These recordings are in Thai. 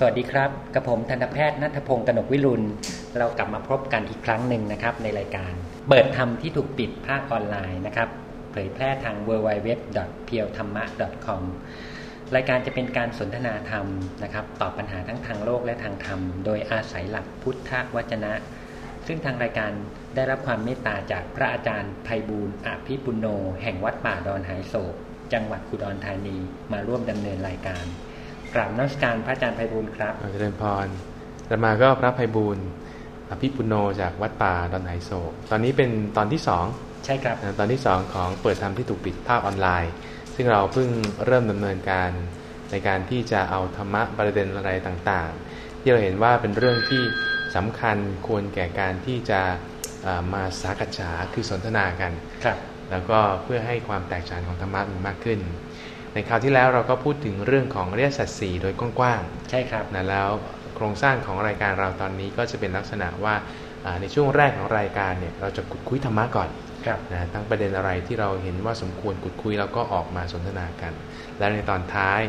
สวัสดีครับกระผมทันตแพทย์นัทพงศ์กนกวิรุณ เรากลับมาพบกันอีกครั้งหนึ่งนะครับในรายการ เปิดธรรมที่ถูกปิดภาคออนไลน์นะครับเผยแพร่ทาง w w w p e e l t h a m m a c o m รายการจะเป็นการสนทนาธรรมนะครับตอบปัญหาทั้งทางโลกและทางธรรม โดยอาศัยหลักพุทธวจนะ ซึ่งทางรายการได้รับความเมตตาจากพระอาจารย์ไพบูลอภิปุโน แห่งวัดป่าดอนหายโศกจังหวัดอุดรธานีมาร่วมดำเนินรายการ กราบนมัสการพระอาจารย์ไพบูลย์ครับเจริญพรธรรมาก็พระภัยบูลย์อภิปุโนจากวัดป่าดอนไหโศก ตอนนี้เป็นตอนที่สองใช่ครับนะตอนที่สองของเปิดธรรมที่ถูกปิดภาคออนไลน์ ซึ่งเราเพิ่งเริ่มดำเนินการในการที่จะเอาธรรมะประเด็นอะไรต่างๆ ที่เราเห็นว่าเป็นเรื่องที่สำคัญควรแก่การที่จะเอ่อมาสากัจฉาคือสนทนากันครับแล้วก็เพื่อให้ความแตกฉานของธรรมะมีมากขึ้น ในคราวที่แล้วเราก็พูดถึงเรื่องของอริยสัจสี่โดยกว้างๆ ใช่ครับนะแล้วโครงสร้างของรายการเราตอนนี้ก็จะเป็นลักษณะว่าอ่าในช่วงแรกของรายการเนี่ยเราจะขุดคุยธรรมะก่อนครับนะทั้งประเด็นอะไรที่เราเห็นว่าสมควรขุดคุยเราก็ออกมาสนทนากัน แล้วในตอนท้าย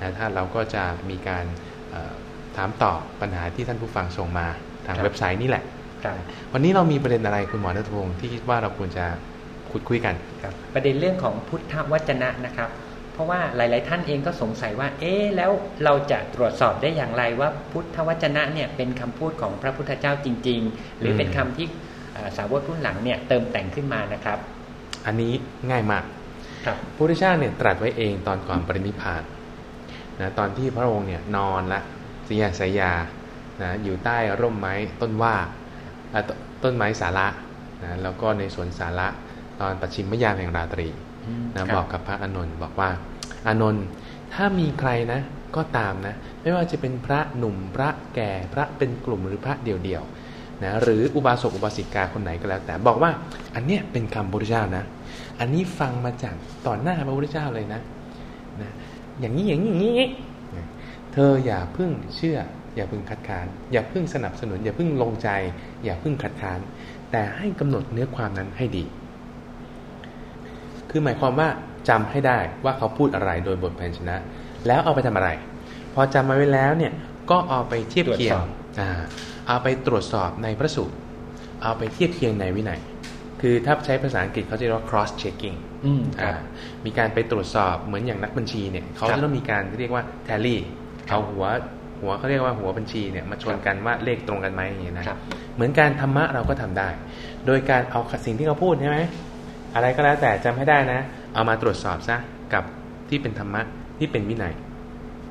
นะถ้าเราก็จะมีการเอ่อถามตอบปัญหาที่ท่านผู้ฟังส่งมาทางครับเว็บไซต์นี่แหละครับวันนี้เรามีประเด็นอะไรคุณหมอณัฐพงศ์ที่คิดว่าเราควรจะขุดคุยกันครับประเด็นเรื่องของพุทธวจนะนะครับ เพราะว่าหลาย ๆ ท่านเองก็สงสัยว่า เอ๊ะแล้วเราจะตรวจสอบได้อย่างไรว่าพุทธวจนะเนี่ยเป็นคำพูดของพระพุทธเจ้าจริง ๆ หรือเป็นคำที่อ่าสาวกรุ่นหลังเนี่ยเติมแต่งขึ้นมานะครับ อันนี้ง่ายมากครับพระพุทธเจ้าเนี่ยตรัสไว้เองตอนก่อนปรินิพพานนะตอนที่พระองค์เนี่ยนอนละสยาสยานะอยู่ใต้ร่มไม้ต้นว่าอะตต้นไม้สาระนะแล้วก็ในสวนสาระตอนปัจฉิมยามแห่งราตรีอืม นะครับบอกกับพระอานนท์บอกว่าอานนท์ถ้ามีใครนะ ก็ตามนะ ไม่ว่าจะเป็นพระหนุ่มพระแก่พระเป็นกลุ่มหรือพระเดี่ยวๆนะหรืออุบาสกอุบาสิกาคนไหนก็แล้ว แต่บอกว่าอันเนี้ยเป็นคำพระพุทธเจ้านะ อันนี้ฟังมาจากต่อหน้าพระพุทธเจ้าเลยนะนะอย่างนี้อย่างนี้อย่างนี้อย่างนี้นะเธออย่าเพึ่งเชื่อ อย่าเพึ่งคัดค้าน อย่าเพึ่งสนับสนุน อย่าเพึ่งลงใจ อย่าเพึ่งคัดค้าน แต่ให้กำหนดเนื้อความนั้นให้ดี คือหมายความว่าจำให้ได้ว่าเขาพูดอะไรโดยบทพยัญชนะ แล้วเอาไปทำอะไร พอจำมาไว้แล้วเนี่ยก็เอาไปเทียบเคียงตรวจสอบอ่าเอาไปตรวจสอบในพระสูตรเอาไปเทียบเคียงในวินัยคือถ้าใช้ภาษาอังกฤษเขาจะเรียกว่า cross checking อืมครัอ่าบมีการไปตรวจสอบเหมือนอย่างนักบัญชีเนี่ยเขาครับจะต้องมีการเรียกว่า tally ครับเอาหัวหัวเขาเรียกว่าหัวบัญชีเนี่ยมาชนกันว่าเลขตรงกันไหมอย่างเงี้ยนะครับเหมือนการธรรมะเราก็ทำได้ โดยการเอาสิ่งที่เขาพูดใช่ไหม อะไรก็แล้วแต่จำให้ได้นะ เอามาตรวจสอบซะกับที่เป็นธรรมะที่เป็นวินัย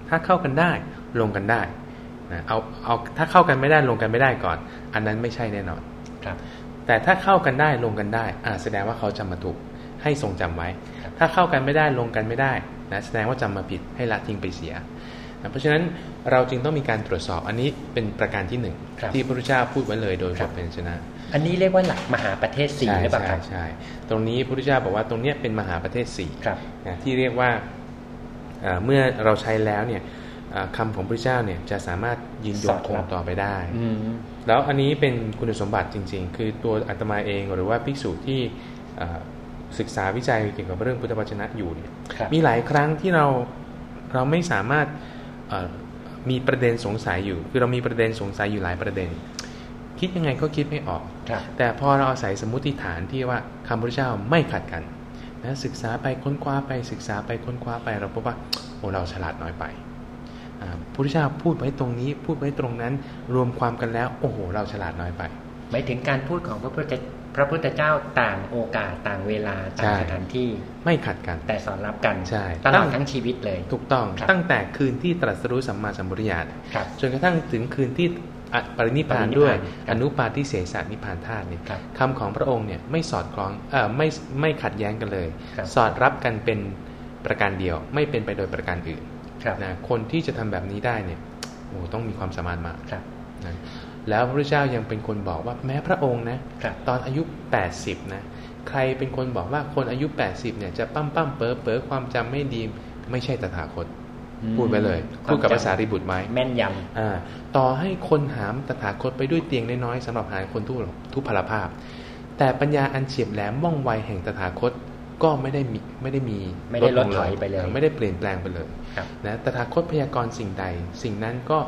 ถ้าเข้ากันได้ลงกันได้นะเอาเอาถ้าเข้ากันไม่ได้ลงกันไม่ได้ก่อน อันนั้นไม่ใช่แน่นอนครับ แต่ถ้าเข้ากันได้ลงกันได้อ่าแสดงว่าเขาจำมาถูกให้ทรงจำไว้ครับถ้าเข้ากันไม่ได้ลงกันไม่ได้นะแสดงว่าจำมาผิดให้ละทิ้งไปเสียนะ เพราะฉะนั้นเราจึงต้องมีการตรวจสอบอันนี้เป็นประการที่หนึ่งครับที่พระพุทธเจ้าพูดไว้เลยโดยครับบทเป็นชนะ อันนี้เรียกว่าหลักมหาประเทศสี่ใช่หรือเปล่าคใช่รับใช่ตรงนี้พระพุทธเจ้าบอกว่าตรงเนี้ยเป็นมหาประเทศสี่ครับนะที่เรียกว่าเอ่อเมื่อเราใช้แล้วเนี่ยเอ่อคำของพระเจ้าเนี่ยจะสามารถยืนยสองดคงรับต่อไปได้อืมแล้วอันนี้เป็นคุณสมบัติจริง ๆ คือตัวอาตมาเองหรือว่าภิกษุที่เอ่อศึกษาวิจัยเกี่ยวกับเรื่องพุทธวจนะอยู่เนี่ยครับมีหลายครั้งที่เราเราไม่สามารถเอ่อ มีประเด็นสงสัยอยู่ คือเรามีประเด็นสงสัยอยู่หลายประเด็น คิดยังไงก็คิดไม่ออกครับแต่พอเราอาศัยสมมติฐานที่ว่าคำพระเจ้าไม่ขัดกันนะศึกษาไปค้นคว้าไปศึกษาไปค้นคว้าไปเราพบว่าโอ้เราฉลาดน้อยไปอ่าพระพุทธเจ้าพูดไว้ตรงนี้พูดไว้ตรงนั้นรวมความกันแล้ว โอ้โห เราฉลาดน้อยไปหมายถึงการพูดของพระพุทธ พระพุทธเจ้าต่างโอกาสต่างเวลาต่างใช่สถานที่ไม่ขัดกัน แต่สอนรับกันใช่ตลตั้อดงทั้งชีวิตเลยถูกต้องครับตั้งแต่คืนที่ตรัสรู้สัมมาสัมพุทธญาณครับจนกระทั่งถึงคืนที่อะปรินิพพานปรินิพพานด้วยครับอนุปาทิเสสนิพพานธาตุเนี่ยครับคำของพระองค์เนี่ยไม่สอดคล้องเอ่อไม่ไม่ขัดแย้งกันเลยครับสอดรับกันเป็นประการเดียวไม่เป็นไปโดยประการอื่นครับนะคนที่จะทำแบบนี้ได้เนี่ยโอ้ต้องมีความสามารถมากครับนะ แล้วพระพุทธเจ้ายังเป็นคนบอกว่าแม้พระองค์นะครับตอนอายุ 80 นะ ใครเป็นคนบอกว่าคนอายุ 80 เนี่ยจะปั้มปั้มเป๋อเป๋อความจำไม่ดี ไม่ใช่ตถาคตอืมพูดไปเลยความพูดกับจำภาษาริบุตรไหมแม่นยอ่าต่อให้คนหามตถาคตไปด้วยเตียงน้อยๆสำหรับหาคนทุกทุพพลภาพ แต่ปัญญาอันเฉียบแหลมว่องไวแห่งตถาคตก็ไม่ได้มีไม่ได้มีำไม่ได้ลดถอยไปเลยไม่ได้เปลี่ยนแปลงไปเลยครับนะตถาคตพยากรณ์สิ่งใด สิ่งนั้นก็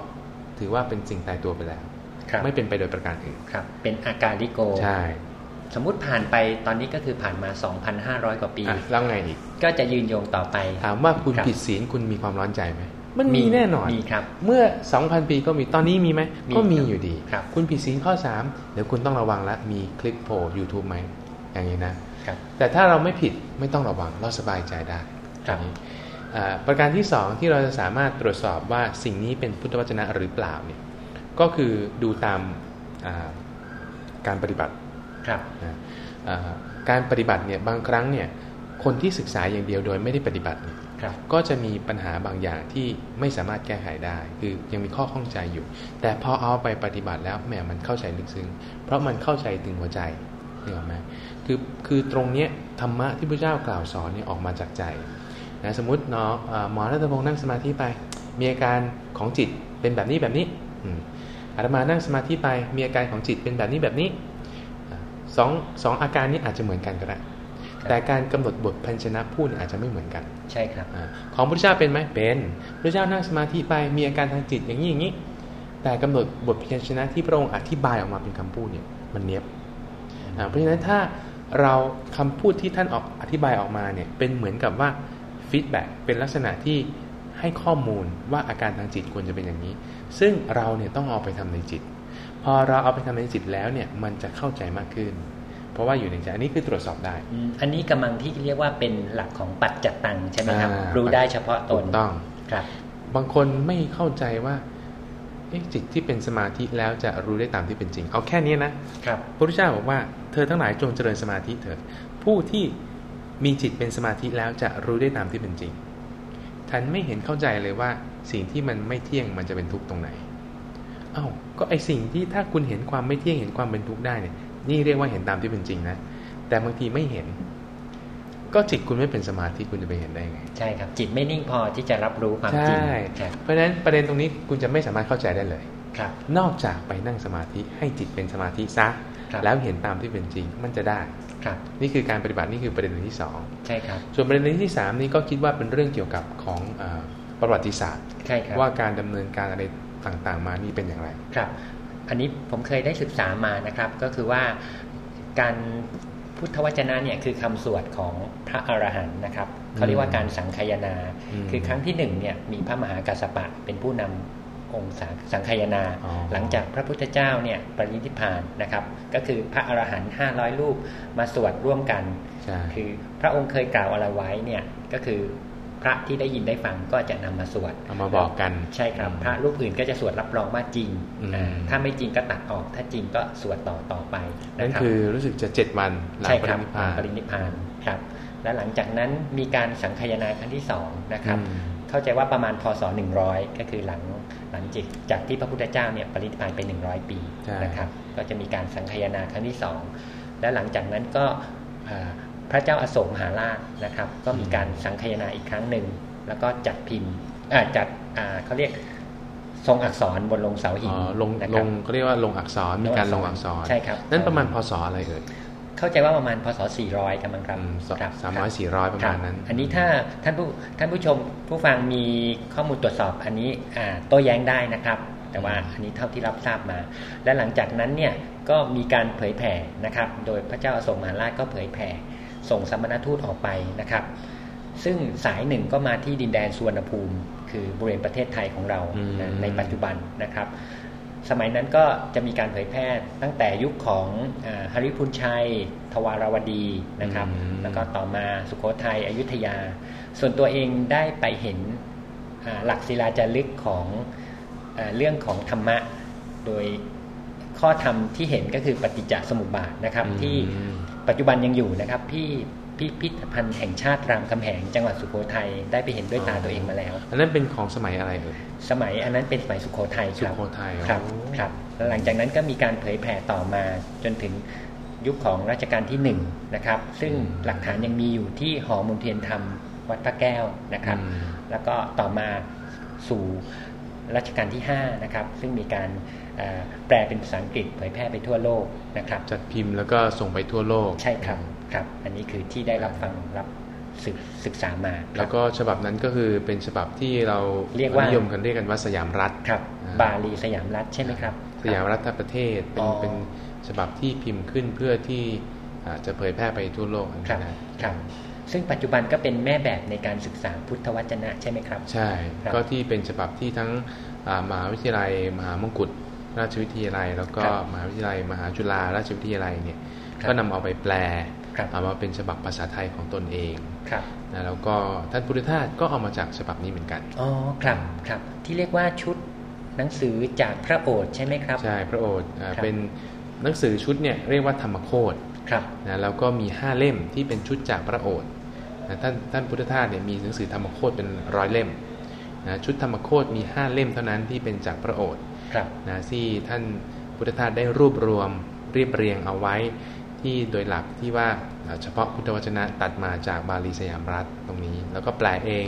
ถือว่าเป็นสิ่งตายตัวไปแล้วครับ ไม่เป็นไปโดยประการอื่นครับ เป็นอาการลิโกใช่สมมุติผ่านไปตอนนี้ก็คือผ่านมา 2,500 กว่าปีอะแล้วไงอีก ก็จะยืนโยงต่อไป ถามว่าคุณครับผิดศีลคุณมีความร้อนใจไหม มันมีแน่นอนมีครับ เมื่อ 2,000 ปีก็มี ตอนนี้มีไหมมีก็มีครับอยู่ดีครับคุณผิดศีลข้อ 3 เดี๋ยวคุณต้องระวังละ มีคลิปโผล่ YouTube ไหม อย่างนี้นะครับแต่ถ้าเราไม่ผิดไม่ต้องระวัง เราสบายใจได้ครับอย่างนี้อ่าประการที่สองที่เราจะสามารถตรวจสอบว่าสิ่งนี้เป็นพุทธวจนะหรือเปล่าเนี่ย ก็คือดูตามอ่าการปฏิบัติครับนะอ่าการปฏิบัติเนี่ยบางครั้งเนี่ยคนที่ศึกษาอย่างเดียวโดยไม่ได้ปฏิบัติเนี่ยครับก็จะมีปัญหาบางอย่างที่ไม่สามารถแก้ไขได้ คือยังมีข้อข้องใจอยู่ แต่พอเอาไปปฏิบัติแล้วแหมมันเข้าใจลึกซึ้งเพราะมันเข้าใจถึงหัวใจนี่หรอกไหมคือคือตรงเนี้ยธรรมะที่พระเจ้ากล่าวสอนเนี่ยออกมาจากใจนะสมมติเนาะเอ่อหมอรัตพงศ์นั่งสมาธิไป มีอาการของจิตเป็นแบบนี้แบบนี้ อืมอาตมานั่งสมาธิไปมีอาการของจิตเป็นแบบนี้แบบนี้อะสองสองอาการนี้อาจจะเหมือนกันก็ได้แต่การกำหนดบทพันชนะพูดเนี่ยอาจจะไม่เหมือนกัน ใช่ครับอาของพระเจ้าเป็นไหมเป็นพระเจ้านั่งสมาธิไปมีอาการทางจิตอย่างนี้อย่างนี้ แต่กำหนดบทพยัญชนะที่พระองค์อธิบายออกมาเป็นคำพูดเนี่ยมันเนี้ยบอ่าเพราะฉะนั้นถ้าเราคำพูดที่ท่านออกอธิบายออกมาเนี่ยเป็นเหมือนกับว่า feedback เป็นลักษณะที่ให้ข้อมูลว่าอาการทางจิตควรจะเป็นอย่างนี้ ซึ่งเราเนี่ยต้องเอาไปทำในจิต พอเราเอาไปทำในจิตแล้วเนี่ยมันจะเข้าใจมากขึ้น เพราะว่าอยู่ในใจอันนี้คือตรวจสอบได้อืมอันนี้กำลังที่เรียกว่าเป็นหลักของปัจจัตตังใช่ไหมครับอ่ารู้ได้เฉพาะตถูนกต้องครับ บางคนไม่เข้าใจว่าเอ๊ะจิตที่เป็นสมาธิแล้วจะรู้ได้ตามที่เป็นจริง เอาแค่นี้นะครับพระพุทธเจ้าบอกว่าเธอทั้งหลายจงเจริญสมาธิเถิดผู้ที่มีจิตเป็นสมาธิแล้วจะรู้ได้ตามที่เป็นจริงท่านไม่เห็นเข้าใจเลยว่า สิ่งที่มันไม่เที่ยงมันจะเป็นทุกข์ตรงไหนเอ้าก็ไอสิ่งที่ถ้าคุณเห็นความไม่เที่ยงเห็นความเป็นทุกข์ได้เนี่ยนี่เรียกว่าเห็นตามที่เป็นจริงนะ แต่บางทีไม่เห็น ก็จิตคุณไม่เป็นสมาธิคุณจะไปเห็นได้ไง ใช่ครับ จิตไม่นิ่งพอที่จะรับรู้ความจริงใช่ครับเพราะฉะนั้นประเด็นตรงนี้คุณจะไม่สามารถเข้าใจได้เลยครับ นอกจากไปนั่งสมาธิให้จิตเป็นสมาธิซะครับแล้วเห็นตามที่เป็นจริงมันจะได้ครับ นี่คือการปฏิบัตินี่คือประเด็นที่สองใช่ครับ ส่วนประเด็นที่สามนี่ก็คิดว่าเป็นเรื่องเกี่ยวกับของเออ ประวัติศาสตร์ใช่ครับว่าการดำเนินการอะไรต่างๆ มานี่เป็นอย่างไรครับ อันนี้ผมเคยได้ศึกษามานะครับ ก็คือว่าการพุทธวจนะเนี่ยคือคำสวดของพระอรหันต์นะครับเขาเรียกว่าการสังคายนาอืมคือครั้งที่หนึ่งเนี่ยมีพระมหากัสสปะเป็นผู้นำองค์สังสังคายนาอ๋อหลังจากพระพุทธเจ้าเนี่ยปรินิพพานนะครับ ก็คือพระอรหันต์ห้าร้อยรูปมาสวดร่วมกันใช่คือพระองค์เคยกล่าวอะไรไว้เนี่ยก็คือ พระที่ได้ยินได้ฟังก็จะนำมาสวดเอามาบอกกันใช่ครับพระรูปอื่นก็จะสวดรับรองว่าจริงอืมอ่าถ้าไม่จริงก็ตัดออก ถ้าจริงก็สวดต่อต่อไปนั่นะนครับคือรู้สึกจะเจ็ดวันหลังใช่ปคริรับนิพพานปรินิพพานครับและหลังจากนั้นมีการสังคายนาครั้งที่สองนะครับอืมเข้าใจว่าประมาณพศ100 ก็คือหลังหลังจากจากที่พระพุทธเจ้าเนี่ยปรินิพพานไป 100 ปีใช่นะครับ ก็จะมีการสังคายนาครั้งที่สองและหลังจากนั้นก็อ่า พระเจ้าอาโศกมหาราชนะครับ ก็มีการสังคายนาอีกครั้งหนึ่ง แล้วก็จัดพิมพ์อ่าจัดอ่าเขาเรียกทรงอักษรบนลงเสาหิอ๋นอลงนะคลรับงเขาเรียกว่าลงอักษรมีการลงอักษรใช่ครับนั่นประมาณพศอะไรเอ่ยเข้าใจว่าประมาณพศ 400กันมั้งครับอืมสครับสามร้อยสี่ร้อยประมาณนั้นคบอันนี้ถ้าท่านผู้ท่านผู้ชมผู้ฟังมีข้อมูลตรวจสอบอันนี้อ่าโต้แย้งได้นะครับ แต่ว่าอันนี้เท่าที่รับทราบมา และหลังจากนั้นเนี่ยก็มีการเผยแผ่นะครับ โดยพระเจ้าอโศกมหาราชก็เผยแผ่ ส่งสมณทูตออกไปนะครับ ซึ่งสายหนึ่งก็มาที่ดินแดนสุวรรณภูมิ คือบริเวณประเทศไทยของเราอืมนะในปัจจุบันนะครับ สมัยนั้นก็จะมีการเผยแพร่ตั้งแต่ยุคของอาฮาริพุนชัย ทวารวดีนะครับอืมแล้วก็ต่อมาสุโขทัยอยุธยา ส่วนตัวเองได้ไปเห็นอ่าหลักศิลาจารึกของอาเรื่องของธรรมะโดยข้อธรรมที่เห็นก็คือปฏิจจสมุปบาทนะครับอืมที่ ปัจจุบันยังอยู่นะครับที่พิพิธภัณฑ์แห่งชาติรามคำแหงจังหวัดสุโขทัยได้ไปเห็นด้วยตาตัวเองมาแล้ว อันนั้นเป็นของสมัยอะไรเอ่ยสมัยอันนั้นเป็นสมัยสุโขทัยครับสุโขทัยครับโอ้ครับแล้วหลังจากนั้นก็มีการเผยแผ่ต่อมาจนถึงยุคของรัชกาลที่หนึ่งนะครับซึ่งหลักฐานยังมีอยู่ที่หอมนเทียนธรรมวัดพระแก้วนะครับอืมแล้วก็ต่อมาสู่รัชกาลที่5นะครับซึ่งมีการเอ่อ แปลเป็นภาษาอังกฤษเผยแพร่ไปทั่วโลกนะครับ จัดพิมพ์แล้วก็ส่งไปทั่วโลก ใช่ครับครับ อันนี้คือที่ได้รับฟังรับศึกศึกษามาคแล้รับวก็ฉบับนั้นก็คือเป็นฉบับที่เราเรียกว่านิยมกันเรียกกันว่าสยามรัฐครับอ่าบาลีสยามรัฐใช่ไหมครับ สยามรัฐประเทศเป็นอ๋อเป็นฉบับที่พิมพ์ขึ้นเพื่อที่อ่าจะเผยแพร่ไปทั่วโลกครับนะครับ ซึ่งปัจจุบันก็เป็นแม่แบบในการศึกษาพุทธวจนะใช่ไหมครับ ใช่ครับก็ที่เป็นฉบับที่ทั้งอ่ามหาวิทยาลัยมหามงกุฎ ราชวิทยาลัย แล้วก็ครับมหาวิทยาลัย มหาจุฬาราชวิทยาลัยเนี่ยครับก็นำเอาไปแปลครับเอามาเป็นฉบับภาษาไทยของตนเองครับนะแล้วก็ท่านพุทธทาสก็เอามาจากฉบับนี้เหมือนกันอ๋อครับครับที่เรียกว่าชุดหนังสือจากพระโอษฐ์ใช่ไหมครับใช่พระโอษฐ์อ่าครับเป็นหนังสือชุดเนี่ยเรียกว่าธรรมโคตครับนะแล้วก็มี5เล่มที่เป็นชุดจากพระโอษฐ์นะท่านท่านพุทธทาสเนี่ยมีหนังสือธรรมโคตเป็นร้อยเล่มนะชุดธรรมโคตมี5เล่มเท่านั้นที่เป็นจากพระโอษฐ์ครับ นะที่ท่านพุทธทาสได้รวบรวมเรียบเรียงเอาไว้ที่โดยหลักที่ว่าเอ่อเฉพาะพุทธวจนะตัดมาจากบาลีสยามรัฐตรงนี้ แล้วก็แปลเอง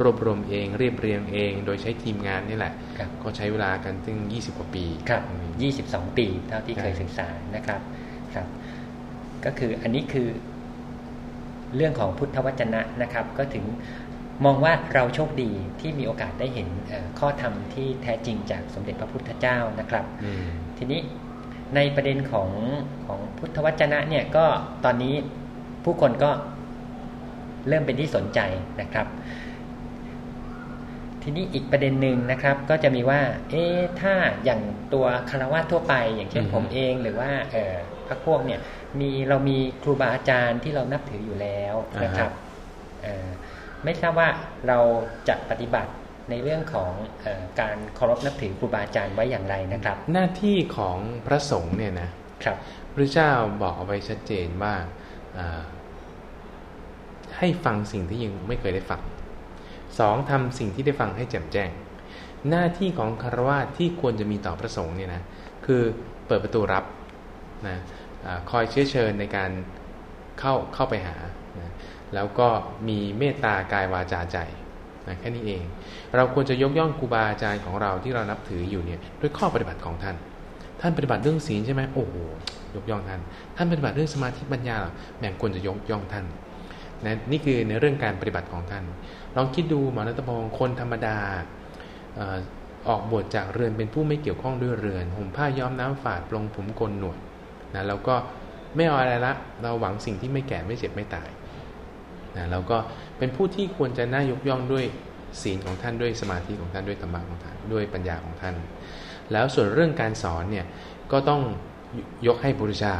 รวบรวมเอง เรียบเรียงเอง โดยใช้ทีมงานนี่แหละครับก็ใช้เวลากันถึง 20 กว่าปีครับตรงนี้ยี่สิบสองปีเท่าที่ใช่เคยศึกษานะครับครับ ก็คืออันนี้คือเรื่องของพุทธวจนะนะครับ ก็ถึง มองว่าเราโชคดีที่มีโอกาสได้เห็นเอ่อข้อธรรมที่แท้จริงจากสมเด็จพระพุทธเจ้านะครับอืมทีนี้ในประเด็นของของพุทธวจนะเนี่ยก็ตอนนี้ผู้คนก็เริ่มเป็นที่สนใจนะครับ ทีนี้อีกประเด็นหนึ่งนะครับ ก็จะมีว่า เอ๊ะถ้าอย่างตัวคารวะทั่วไป อย่างเช่นอือฮึผมเองหรือว่าเอ่อพรรคพวกเนี่ย มีเรามีครูบาอาจารย์ที่เรานับถืออยู่แล้วนะครับเอ่อ ไม่ทราบว่าเราจะปฏิบัติในเรื่องของเออการเคารพนับถือครูบาอาจารย์ไว้อย่างไรนะครับ หน้าที่ของพระสงฆ์เนี่ยนะครับพระเจ้าบอกเอาไว้ชัดเจนว่าอ่าให้ฟังสิ่งที่ยังไม่เคยได้ฟังสองทำสิ่งที่ได้ฟังให้แจ่มแจ้ง หน้าที่ของคารวะที่ควรจะมีต่อพระสงฆ์เนี่ยนะคือเปิดประตูรับนะอาคอยเชื้อเชิญในการเข้าเข้าไปหานะ แล้วก็มีเมตตากายวาจาใจนะแค่นี้เอง เราควรจะยกย่องครูบาอาจารย์ของเราที่เรานับถืออยู่เนี่ยด้วยข้อปฏิบัติของท่าน ท่านปฏิบัติเรื่องศีลใช่ไหมโอ้โหยกย่องท่าน ท่านปฏิบัติเรื่องสมาธิปัญญาหรอแหม่ควรจะยกย่องท่านนะนี่คือในเรื่องการปฏิบัติของท่าน ลองคิดดูหมอรัตพงศ์คนธรรมดาออกบวชจากเรือนเป็นผู้ไม่เกี่ยวข้องด้วยเรือนห่มผ้าย้อมน้ำฝาดปลงผมโกนหนวดนะแล้วก็ไม่เอาอะไรละ เราหวังสิ่งที่ไม่แก่ไม่เจ็บไม่ตาย นะแล้วก็เป็นผู้ที่ควรจะน่ายกย่องด้วยศีลของท่านด้วยสมาธิของท่านด้วยธรรมะของท่านด้วยปัญญาของท่าน แล้วส่วนเรื่องการสอนเนี่ยก็ต้องยกให้พระพุทธเจ้า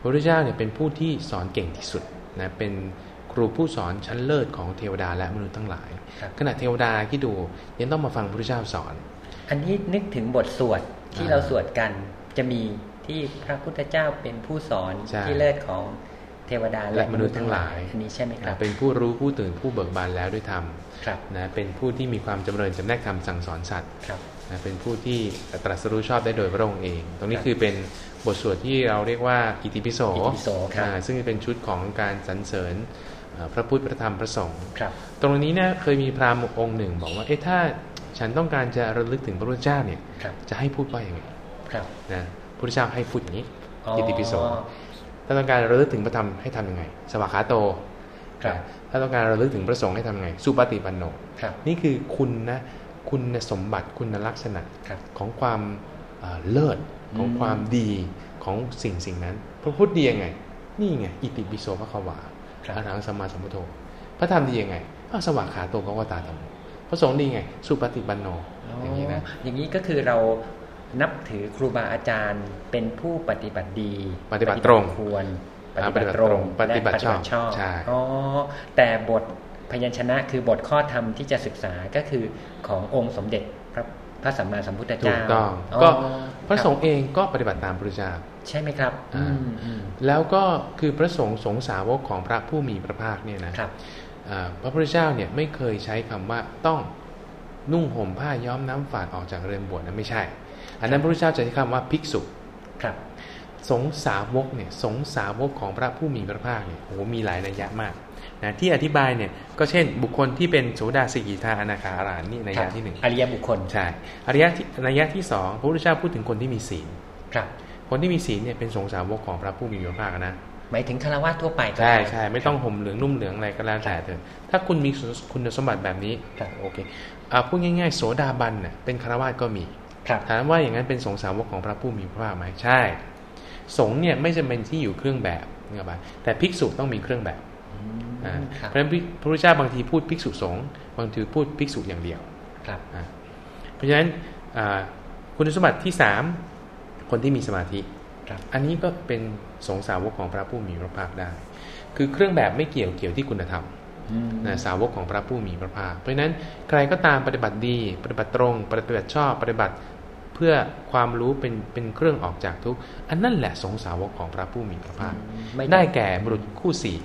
พระพุทธเจ้าเนี่ยเป็นผู้ที่สอนเก่งที่สุดนะเป็นครูผู้สอนชั้นเลิศของเทวดาและมนุษย์ทั้งหลายครับขณะเทวดาที่ดูยังต้องมาฟังพระพุทธเจ้าสอน อันนี้นึกถึงบทสวดที่อ่าเราสวดกันจะมีที่พระพุทธเจ้าเป็นผู้สอนใช่ที่เลิศของ เทวดาและมนุษย์ทั้งหลายอันนี้ใช่ไหมครับเป็นผู้รู้ผู้ตื่นผู้เบิกบานแล้วด้วยธรรมครับนะเป็นผู้ที่มีความจำเริญจำแนกธรรมสั่งสอนสัตว์ครับนะเป็นผู้ที่ตรัสรู้ชอบได้โดยพระองค์เอง ตรงนี้ครับคือเป็นบทสวดที่เราเรียกว่าอิติปิโสอิติปิโสครับอ่าซึ่งเป็นชุดของการสรรเสริญเอ่อพระพุทธพระธรรมพระสงฆ์ครับตรงนี้เนี่ยเคยมีพราหมณ์องค์หนึ่ง บอกว่าเอ๊ะถ้าฉันต้องการจะระลึกถึงพระพุทธเจ้าเนี่ยครับจะให้พูดว่าอย่างไงครับนะพระพุทธเจ้าให้พูดอย่างนี้อ๋ออิติปิโส ถ้าต้องการระลึกถึงพระธรรมให้ทำยังไง สวากขาโตครับถ้าต้องการระลึกถึงพระสงฆ์ให้ทำยังไงสุปฏิปันโนครับนี่คือคุณนะคุณสมบัติคุณลักษณะครับของความเอ่อเลิศของอืมความดีของสิ่งสิ่งนั้น พระพุทธดียังไง นี่ไงอิติปิโสพระควาครับอรหังสัมมาสัมพุทโธพระธรรมดียังไงพระสวากขาโตพระวตาธรรมโมพระสงฆ์ดีไง สุปฏิปันโนอย่างนี้นะอย่างนี้ก็คือเรา นับถือครูบาอาจารย์เป็นผู้ปฏิบัติดี ปฏิบัติตรงควรอ่าปฏิบัติตรงปฏิบัติชอบและชอบใช่อ๋อแต่บทพยัญชนะคือบทข้อธรรมที่จะศึกษาก็คือขององค์สมเด็จพระพระสัมมาสัมพุทธถูเจ้ากต้องก็พระคบสงฆ์เองก็ปฏิบัติตามพระพุทธเจ้าใช่ไหมครับอ่าอืมอืมแล้วก็คือพระสงฆ์สงฆ์สาวกของพระผู้มีพระภาคเนี่ยนะครับอ่าพระพุทธเจ้าเนี่ยไม่เคยใช้คำว่าต้องนุ่งห่มผ้าย้อมน้ำฝาดออกจากเรือนบวชนะไม่ใช่ อันนั้นพระพุทธเจ้าจะใช้คำว่าภิกษุครับสงฆ์สาวกเนี่ยสงฆ์สาวกของพระผู้มีพระภาคเนี่ยโอ้โหมีหลายนัยยะมากนะที่อธิบายเนี่ยก็เช่นบุคคลที่เป็นโสดาสกิทาอนาคาอรหันต์นี่นัยยะที่หนึ่งอริยบุคคลใช่อริยะที่นัยยะที่สองพระพุทธเจ้าพูดถึงคนที่มีศีลครับคนที่มีศีลเนี่ยเป็นสงฆ์สาวกของพระผู้มีพระภาคนะหมายถึงคารวะทั่วไปก็ใช่ได้ใช่ไม่ต้องห่มเหลืองนุ่มเหลืองอะไรก็แล้วแต่เถอะถ้าคุณมีคุณสมบัติแบบนี้ครับโอเคอ่าพูดง่าย ๆ โสดาบันเน่ะเป็นคารวะก็มีครับ ถามว่าอย่างนั้นเป็นสงฆ์สาวกของพระผู้มีพระภาคไหมใช่ สงฆ์เนี่ยไม่จำเป็นที่อยู่เครื่องแบบนี่ครับแต่ภิกษุต้องมีเครื่องแบบอืมอ่าครับเพราะฉะนั้นพระพุทธเจ้าบางทีพูดภิกษุสงฆ์บางทีพูดภิกษุอย่างเดียวครับอ่าเพราะฉะนั้นอ่าคุณสมบัติที่สามคนที่มีสมาธิครับอันนี้ก็เป็นสงฆ์สาวกของพระผู้มีพระภาคได้ คือเครื่องแบบไม่เกี่ยวเกี่ยวที่คุณธรรมอืมนะสาวกของพระผู้มีพระภาค เพราะฉะนั้นใครก็ตามปฏิบัติดี ปฏิบัติตรง ปฏิบัติชอบ ปฏิบัติ เพื่อความรู้เป็นเป็นเครื่องออกจากทุกข์อันนั่นแหละสงฆ์สาวกของพระผู้มีพระภาคไม่ได้แก่บุรุษคู่สี่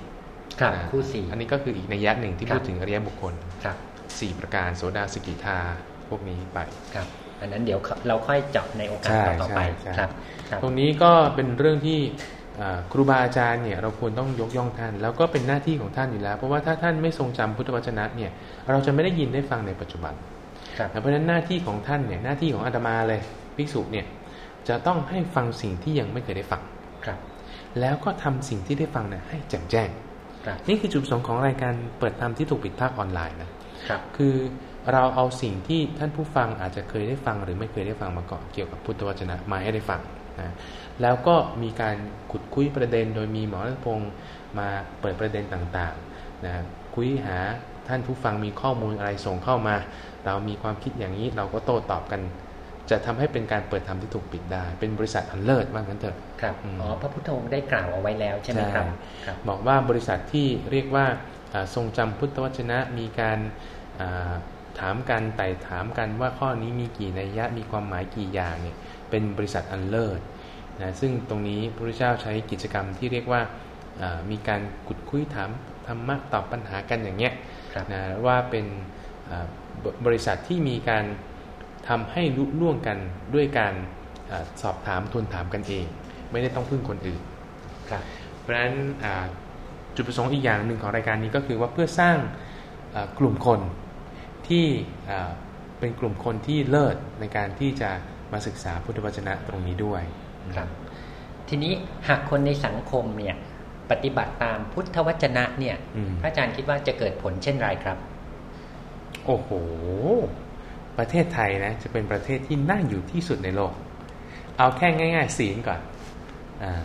ครับอ่าคู่สี่อันนี้ก็คืออีกนัยยะหนึ่งที่ครับพูดถึงอริยบุคคลครับสี่ประการโสดาสกิทาพวกนี้ไปครับ อันนั้นเดี๋ยวเราค่อยเจาะในโอกาสใช่ต่อๆไปใช่ใช่ครับครับ ตรงนี้ก็เป็นเรื่องที่อ่าครูบาอาจารย์เนี่ยเราควรต้องยกย่องท่าน แล้วก็เป็นหน้าที่ของท่านอยู่แล้ว เพราะว่าถ้าท่านไม่ทรงจำพุทธวจนะเนี่ยเราจะไม่ได้ยินได้ฟังในปัจจุบันครับ เพราะฉะนั้นหน้าที่ของท่านเนี่ยหน้าที่ของอาตมาเลยภิกษุเนี่ยจะต้องให้ฟังสิ่งที่ยังไม่เคยได้ฟังครับ แล้วก็ทำสิ่งที่ได้ฟังเนี่ยให้แจ่มแจ้งครับนี่คือจุดประสงค์ของรายการเปิดธรรมที่ถูกปิดภาคออนไลน์นะครับคือเราเอาสิ่งที่ท่านผู้ฟังอาจจะเคยได้ฟังหรือไม่เคยได้ฟังมาก่อนเกี่ยวกับพุทธวจนะมาให้ได้ฟังนะแล้วก็มีการขุดคุยประเด็นโดยมีหมอรัตพงศ์มาเปิดประเด็นต่างๆนะคุยหา ท่านผู้ฟังมีข้อมูลอะไรส่งเข้ามา เรามีความคิดอย่างนี้เราก็โต้ตอบกัน จะทำให้เป็นการเปิดธรรมที่ถูกปิดได้ เป็นบริษัทอันเลิศว่างั้นเถอะครับอืมอ๋อพระพุทธองค์ได้กล่าวเอาไว้แล้วใช่ไหมครับครับบอกว่าบริษัทที่เรียกว่าอ่าทรงจำพุทธวจนะมีการอ่าถามกันไต่ถามกันว่าข้อนี้มีกี่นัยยะมีความหมายกี่อย่างเนี่ยเป็นบริษัทอันเลิศนะซึ่งตรงนี้พระพุทธเจ้าใช้กิจกรรมที่เรียกว่าอ่ามีการกุดคุยถาม ธรรมะตอบปัญหากันอย่างเงี้ยครับนะว่าเป็นอ่าบบริษัทที่มีการทำให้รู้ล่วงกันด้วยการอาสอบถามทวนถามกันเอง ไม่ได้ต้องพึ่งคนอื่นครับเพราะฉะนั้นอ่าจุดประสงค์อีกอย่างหนึ่งของรายการนี้ก็คือว่าเพื่อสร้างอ่ากลุ่มคนที่อ่าเป็นกลุ่มคนที่เลิศในการที่จะมาศึกษาพุทธวจนะตรงนี้ด้วยครับทีนี้หากคนในสังคมเนี่ย ปฏิบัติตามพุทธวจนะเนี่ยอืมพระอาจารย์คิดว่าจะเกิดผลเช่นไรครับ โอ้โห ประเทศไทยนะจะเป็นประเทศที่น่าอยู่ที่สุดในโลก เอาแค่ง่าย ๆ ศีลก่อนอา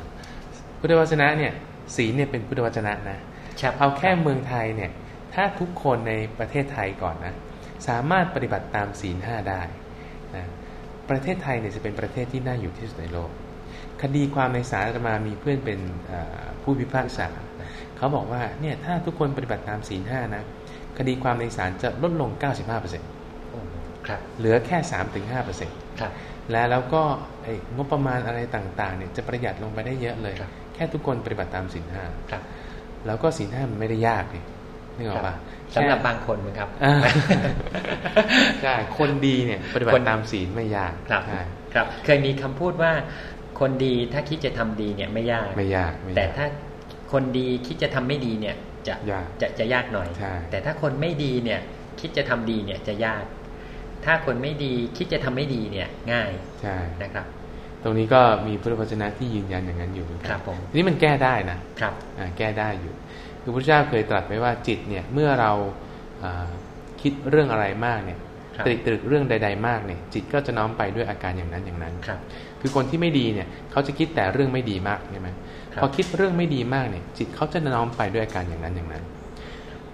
พุทธวจนะเนี่ยศีลเนี่ยเป็นพุทธวจนะนะครับเอาแค่เมืองไทยเนี่ย ถ้าทุกคนในประเทศไทยก่อนนะ สามารถปฏิบัติตามศีลห้าได้นะประเทศไทยเนี่ยจะเป็นประเทศที่น่าอยู่ที่สุดในโลก คดีความในศาลอาตมามีเพื่อนเป็นอ่า ผู้พิพากษา เขาบอกว่าเนี่ยถ้าทุกคนปฏิบัติตามศีลห้านะคดีความในศาลจะลดลง 95%โอ้ครับเหลือแค่ 3-5%ครับและแล้วก็ไอ้งบประมาณอะไรต่างๆเนี่ยจะประหยัดลงไปได้เยอะเลยครับแค่ทุกคนปฏิบัติตามศีลห้าครับแล้วก็ศีลห้ามันไม่ได้ยากนี่นึกออกปะสำหรับแค่บางคนนะครับอ่าใช่คนดีเนี่ยปฏิบัคตินตามศีลไม่ยากครับใช่ครับ เคยมีคำพูดว่า คนดีถ้าคิดจะทำดีเนี่ยไม่ยากไม่ยากไม่ยาก แต่ถ้าคนดีคิดจะทำไม่ดีเนี่ยจะยากจะจะยากหน่อยใช่แต่ถ้าคนไม่ดีเนี่ยคิดจะทำดีเนี่ยจะยาก ถ้าคนไม่ดีคิดจะทำไม่ดีเนี่ยง่ายใช่นะครับ ตรงนี้ก็มีพุทธวจนะที่ยืนยันอย่างนั้นอยู่เหมือนกัครับผมทีนี้มันแก้ได้นะครับอ่าแก้ได้อยู่ คือพระพุทธเจ้าเคยตรัสไว้ว่าจิตเนี่ยเมื่อเราอ่าคิดเรื่องอะไรมากเนี่ยครับตรึกตรึกเรื่องใด ๆ มากเนี่ยจิตก็จะน้อมไปด้วยอาการอย่างนั้นอย่างนั้นครับ คือคนที่ไม่ดีเนี่ยเขาจะคิดแต่เรื่องไม่ดีมากใช่ไหมครับพอคิดเรื่องไม่ดีมากเนี่ย จิตเขาจะน้อมไปด้วยอาการอย่างนั้นอย่างนั้น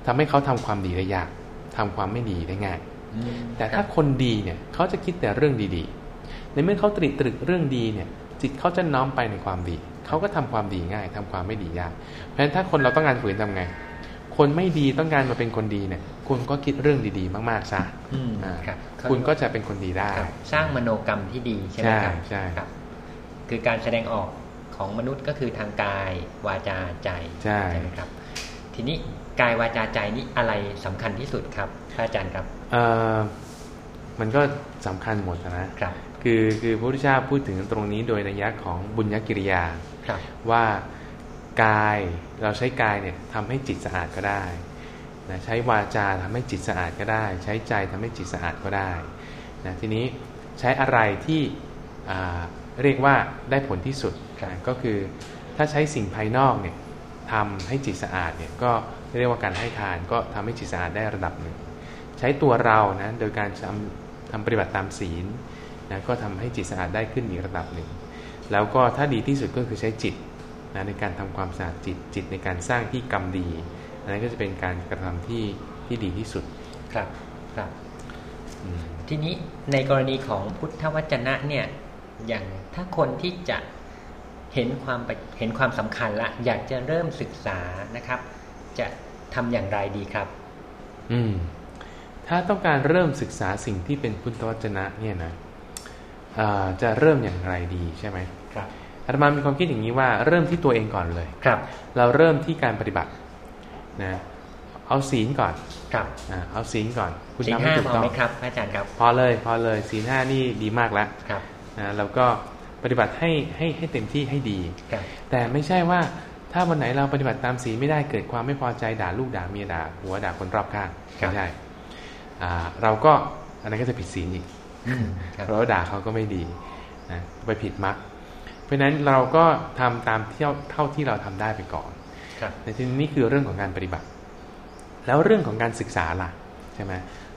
ทำให้เขาทำความดีได้ยากทำความไม่ดีได้ง่ายอืมแต่คถ้ารับคนดีเนี่ยเขาจะคิดแต่เรื่องดีๆ ในเมื่อเขาตรึกตรึกเรื่องดีเนี่ย จิตเขาจะน้อมไปในความดี เขาก็ทำความดีง่ายทำความไม่ดียาก เพราะฉะนั้นถ้าคนเราต้องการฝืนทำไง คนไม่ดีต้องการมาเป็นคนดีเนี่ย คุณก็คิดเรื่องดีๆ มากๆซะอืมอ่าครับคุณก็จะเป็นคนดีได้ครับสร้างมโนกรรมที่ดีใช่ไหมครับใช่ใช่ครับ คือการแสดงออกของมนุษย์ก็คือทางกายวาจาใจใช่ไหมครับ ทีนี้กายวาจาใจนี่อะไรสำคัญที่สุดครับพระอาจารย์ครับเอ่อมันก็สำคัญหมดนะครับคือคือพระพุทธเจ้าพูดถึงตรงนี้โดยนัยยะของบุญญกิริยาครับว่ากายเราใช้กายเนี่ยทำให้จิตสะอาดก็ได้ นะใช้วาจาทำให้จิตสะอาดก็ได้ ใช้ใจทำให้จิตสะอาดก็ได้นะทีนี้ใช้อะไรที่อ่าเรียกว่าได้ผลที่สุดครับนะก็คือถ้าถ้าใช้สิ่งภายนอกเนี่ยทำให้จิตสะอาดเนี่ยก็เรียกว่าการให้ทานก็ทำให้จิตสะอาดได้ระดับหนึ่ง ใช้ตัวเรานะโดยการทำทำปฏิบัติตามศีลนะก็ทำให้จิตสะอาดได้ขึ้นอีกระดับหนึ่ง แล้วก็ถ้าดีที่สุดก็คือใช้จิตนะในการทำความสะอาดจิตจิตในการสร้างที่กรรมดี อันนั้นก็จะเป็นการกระทำที่ที่ดีที่สุดครับครับอืมทีนี้ในกรณีของพุทธวจนะเนี่ยอย่างถ้าคนที่จะเห็นความไปเห็นความสำคัญละ อยากจะเริ่มศึกษานะครับ จะทำอย่างไรดีครับ อืมถ้าต้องการเริ่มศึกษาสิ่งที่เป็นพุทธวจนะเนี่ยนะอ่าจะเริ่มอย่างไรดีใช่ไหมครับอาตมามีความคิดอย่างนี้ว่าเริ่มที่ตัวเองก่อนเลยครับ เราเริ่มที่การปฏิบัติ นะเอาศีลก่อนครับอ่าเอาศีลก่อน คุณสี่ทำให้ห้าถูกพอต้องไหมครับพระอาจารย์ครับ พอเลย พอเลยศีลห้านี่ดีมากแล้วครับนะแล้วก็ปฏิบัติให้ให้ให้เต็มที่ให้ดีครับแต่ไม่ใช่ว่าถ้าวันไหนเราปฏิบัติตามศีลไม่ได้เกิดความไม่พอใจด่าลูกด่าเมียด่าหัวด่าคนรอบข้างไม่ใช่อ่าเราก็อันนั้นก็จะผิดศีลอีกอืมครับเพราะว่าด่าเขาก็ไม่ดีนะไปผิดมรรคเพราะฉะนั้นเราก็ทำตามเท่าเท่าที่เราทำได้ไปก่อนครับ ในที่นี้นี่คือเรื่องของการปฏิบัติ แล้วเรื่องของการศึกษาล่ะใช่ไหม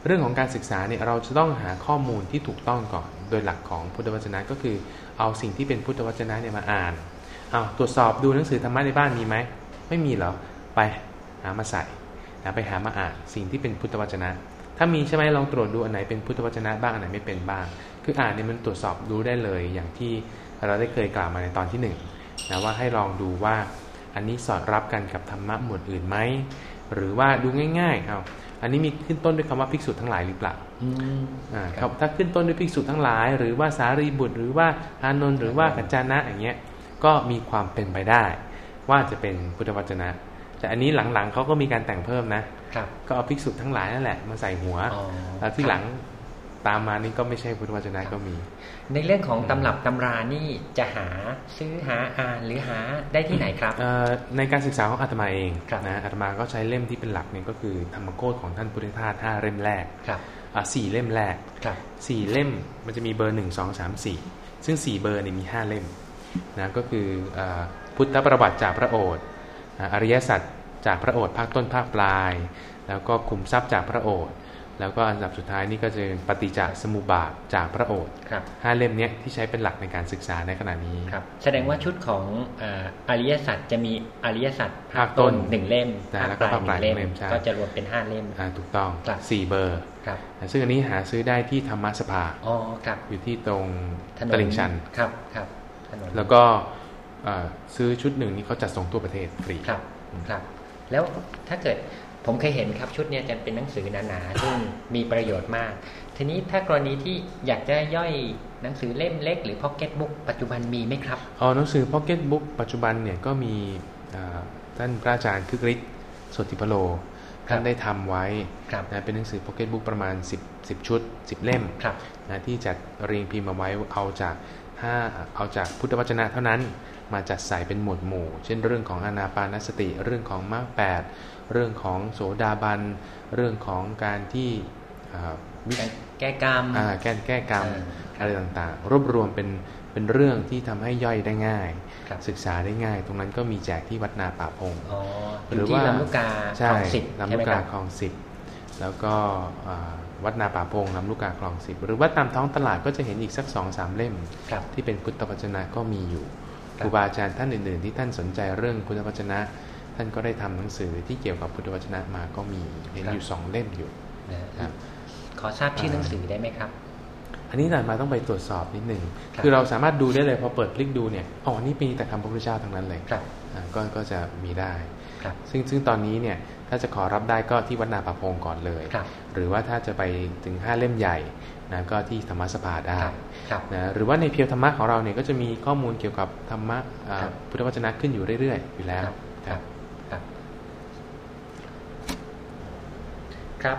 เรื่องของการศึกษาเนี่ยเราจะต้องหาข้อมูลที่ถูกต้องก่อน โดยหลักของพุทธวจนะก็คือเอาสิ่งที่เป็นพุทธวจนะเนี่ยมาอ่านเอาตรวจสอบดูหนังสือธรรมะในบ้านมีไหมไม่มีเหรอไปหามาใส่นะไปหามาอ่านสิ่งที่เป็นพุทธวจนะ ถ้ามีใช่ไหมลองตรวจดูอันไหนเป็นพุทธวจนะบ้างอันไหนไม่เป็นบ้าง คืออ่านเนี่ยมันตรวจสอบดูได้เลยอย่างที่เราได้เคยกล่าวมาในตอนที่หนึ่งนะว่าให้ลองดูว่า อันนี้สอดรับกันกับธรรมะหมวดอื่นไหมหรือว่าดูง่ายๆเอาอันนี้มีขึ้นต้นด้วยคำว่าภิกษุทั้งหลายหรือเปล่าอืมอ่าคครัรับบถ้าขึ้นต้นด้วยภิกษุทั้งหลาย หรือว่าสารีบุตร หรือว่าอานนท์หรือว่ากัจจานะอย่างเงี้ยก็มีความเป็นไปได้ ว่าจะเป็นพุทธวจนะ แต่อันนี้หลังๆเขาก็มีการแต่งเพิ่มนะครับก็เอาภิกษุทั้งหลายนั่นแหละมาใส่หัวอ๋อแล้วที่หลัง ตามมานี่ก็ไม่ใช่พุทธวจนะก็มี ในเรื่องของตำรับตำรานี่จะหาซื้อหาอ่านหรือหาได้ที่ไหนครับเอ่อในการศึกษาของอาตมาเองครับนะอาตมาก็ใช้เล่มที่เป็นหลักเนี่ยก็คือธรรมโคตของท่านพุทธทาสห้าเล่มแรกครับอะสี่เล่มแรกครับสี่เล่มมันจะมีเบอร์หนึ่งสองสามสี่ซึ่งสี่เบอร์เนี่ยมีห้าเล่มนะก็คืออาพุทธประวัติจากพระโอษฐ์อ่าอริยสัจจากพระโอษฐ์ภาคต้นภาคปลาย แล้วก็คุมทรัพย์จากพระโอษฐ์ แล้วก็อันดับสุดท้ายนี่ก็จะเป็นปฏิจจสมุปบาทจากพระโอษฐ์ครับห้าเล่มเนี้ยที่ใช้เป็นหลักในการศึกษาในขณะนี้ครับ แสดงว่าชุดของอ่าอริยสัจจะมีอริยสัจภาภาคคต้ต้นนหนึ่งเล่มใช่ภาคแล้วปก็ลายภาคหปลายนึ่งเล่มหนึ่งเล่มใช่ก็จะรวมเป็นห้าเล่มอ่าถูกต้องครับสี่เบอร์ครับนะซึ่งอันนี้หาซื้อได้ที่ธรรมสภาอ๋อครับอยู่ที่ตรงถนนตลิ่งชันครับครับถนนแล้วก็เอ่อซื้อชุดหนึ่งนี่เขาจัดส่งทั่วประเทศฟรีครับครับ แล้วถ้าเกิด ผมเคยเห็นครับชุดเนี้ยจะเป็นหนังสือหนาๆซึ่งมีประโยชน์มาก ทีนี้ถ้ากรณีที่อยากจะย่อยหนังสือเล่มเล็กหรือพ็อกเก็ตบุ๊กปัจจุบันมีไหมครับเอาหนังสือ Pocket Book ปัจจุบันเนี่ยก็มีเอ่อท่านพระอาจารย์คึกฤทธิ์สดติพโลครับท่านได้ทำไว้ครับนะเป็นหนังสือ Pocket Book ประมาณ 10 10 ชุด 10 เล่มครับนะที่จัดเรียงพิมพ์มาไว้เอาจากห้าเอาจากพุทธวจนะเท่านั้น มาจัดใส่เป็นหมวดหมู่ เช่นเรื่องของอานาปานสติเรื่องของมรรคแปด เรื่องของโสดาบัน เรื่องของการที่อ่าวิการแก้กรรมอ่าแก้แก้กรรมอ่าครับอะไรต่างๆ รวบรวมเป็นเป็นเรื่องที่ทำให้ย่อยได้ง่ายครับศึกษาได้ง่าย ตรงนั้นก็มีแจกที่วัดนาป่าพงอ๋ออหรืยู่อที่ว่าลำลูกกาคใช่ลองสิบใช่ลำไหลูมกคการับคลองสิบแล้วก็อ่าวัดนาป่าพงลำลูกกาคลองสิบหรือว่าตามท้องตลาดก็จะเห็นอีกสักสองสามเล่มครับที่เป็นพุทธวจนะก็มีอยู่คครับรูบาอาจารย์ท่านอื่น ๆ ที่ท่านสนใจเรื่องพุทธวจนะ ท่านก็ได้ทำหนังสือที่เกี่ยวกับพุทธวจนะมาก็มีเห็นอยู่สองเล่มอยู่นะครับขอทราบชื่อหนังสือได้ไหมครับ อันนี้อาจารย์มาต้องไปตรวจสอบนิดหนึ่งครับคือเราสามารถดูได้เลยพอเปิดคลิกดูเนี่ยอ๋อนี่มีแต่คำพระพุทธเจ้าทั้งนั้นเลยครับอ่าก็ก็จะมีได้ครับซึ่งซึ่งตอนนี้เนี่ยถ้าจะขอรับได้ก็ที่วัดนาป่าพงก่อนเลยครับหรือว่าถ้าจะไปถึงห้าเล่มใหญ่นะก็ที่ธรรมสภาได้ครับครับนะหรือว่าในเพียวธรรมะของเราเนี่ยก็จะมีข้อมูลเกี่ยวกับธรรมะอ่าครับพุทธวจนะขึ้นอยู่เรื่อยๆ อยู่แล้วครับ ครับ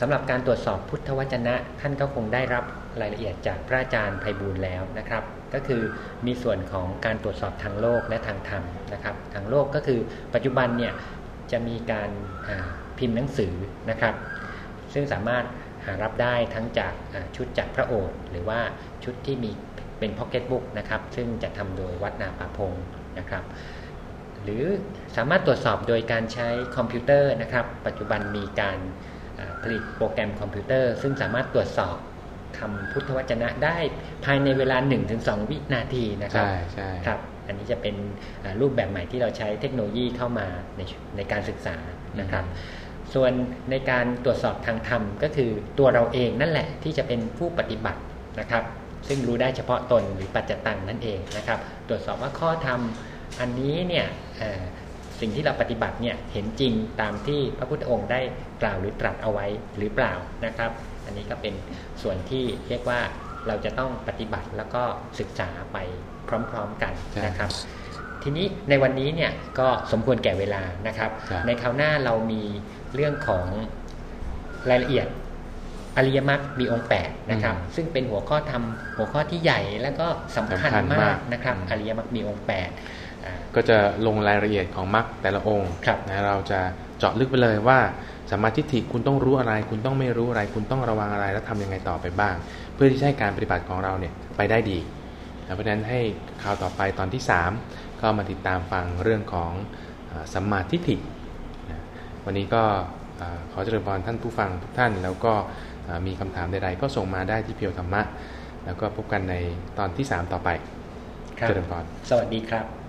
สำหรับการตรวจสอบพุทธวจนะท่านก็คงได้รับรายละเอียดจากพระอาจารย์ไพบูลแล้วนะครับ ก็คือมีส่วนของการตรวจสอบทางโลกและทางธรรมนะครับ ทางโลกก็คือปัจจุบันเนี่ยจะมีการพิมพ์หนังสือนะครับ ซึ่งสามารถหารับได้ทั้งจากชุดจากพระโอษฐ์หรือว่าชุดที่มีเป็นพ็อกเก็ตบุ๊กนะครับ ซึ่งจะทำโดยวัดนาป่าพงนะครับ หรือสามารถตรวจสอบโดยการใช้คอมพิวเตอร์นะครับ ปัจจุบันมีการผลิตโปรแกรมคอมพิวเตอร์ ซึ่งสามารถตรวจสอบคำพุทธวจนะได้ภายในเวลา 1-2 วินาทีนะครับ ใช่ใช่ครับ อันนี้จะเป็นรูปแบบใหม่ที่เราใช้เทคโนโลยีเข้ามาในในการศึกษานะครับ ส่วนในการตรวจสอบทางธรรมก็คือตัวเราเองนั่นแหละที่จะเป็นผู้ปฏิบัตินะครับ ซึ่งรู้ได้เฉพาะตนหรือปัจจตังนั่นเองนะครับ ตรวจสอบว่าข้อธรรมอันนี้เนี่ย สิ่งที่เราปฏิบัติเนี่ยเห็นจริงตามที่พระพุทธองค์ได้กล่าวหรือตรัสเอาไว้หรือเปล่านะครับ อันนี้ก็เป็นส่วนที่เรียกว่าเราจะต้องปฏิบัติแล้วก็ศึกษาไปพร้อม ๆกันนะครับ ทีนี้ในวันนี้เนี่ยก็สมควรแก่เวลานะครับ ในคราวหน้าเรามีเรื่องของรายละเอียดอริยมรรคมีองค์8นะครับ ซึ่งเป็นหัวข้อทำหัวข้อที่ใหญ่แล้วก็สำคัญมากนะครับ อริยมรรคมีองค์8 ก็จะลงรายละเอียดของมรรคแต่ละองค์นะเราจะเจาะลึกไปเลยว่าสมาธิิคุณต้องรู้อะไร คุณต้องไม่รู้อะไร คุณต้องระวังอะไรแล้วทำยังไงต่อไปบ้าง เพื่อที่จะให้การปฏิบัติของเราเนี่ยไปได้ดีเพราะฉะนั้นให้คราวต่อไปตอนที่ 3 ก็มาติดตามฟังเรื่องของสัมมาทิฏฐิวันนี้ก็ขอเจริญพรท่านผู้ฟังทุกท่าน แล้วก็มีคำถามใดๆก็ส่งมาได้ที่เพียวธรรมะ แล้วก็พบกันในตอนที่ 3 ต่อไปเจริญพรสวัสดีครับ